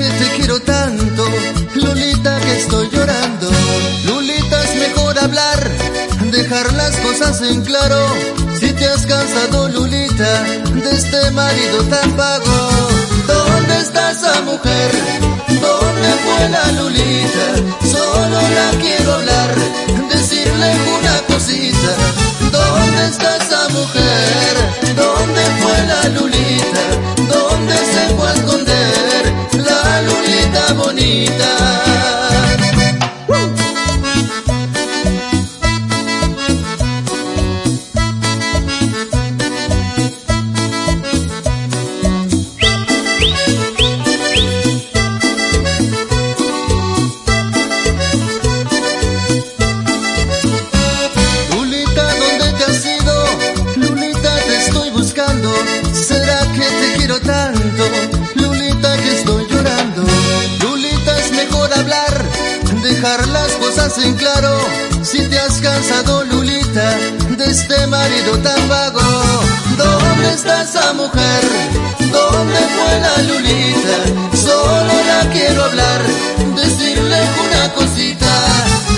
que te quiero tanto, Lolita que estoy llorando. Lolita es mejor hablar, dejar las cosas en claro. Si te has cansado, Lolita, de este marido tan vago. dejar las cosas en claro. Si te has cansado, Lulita, de este marido tan vago. ¿Dónde está esa mujer? ¿Dónde fue la Lulita? Solo la quiero hablar, decirle una cosita.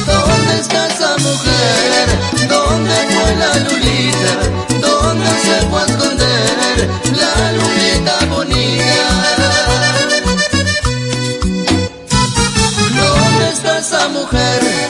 ¿Dónde está esa mujer? ¿Dónde fue la Lulita? ¿Dónde se fue a esconder la Lulita? mujer.